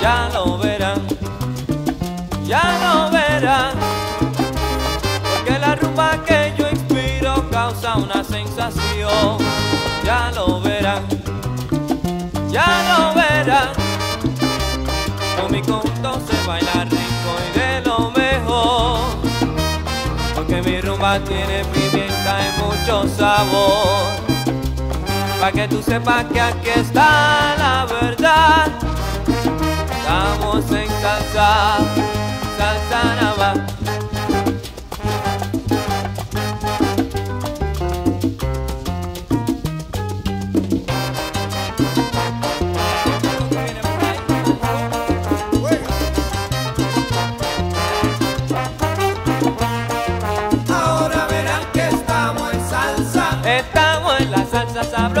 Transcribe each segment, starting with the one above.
Ya lo verán, ya lo verán. Porque la rumba que yo inspiro causa una sensación. Ya lo verán, ya lo verán. Con mi conjunto se baila rico y de lo mejor. Porque mi rumba tiene pimienta y mucho sabor. Pa' que tú sepas que aquí está la verdad. Estamos en salsa, salsa nava. Ahora verán que estamos en salsa. Estamos en la salsa sabrosa.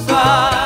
Musa.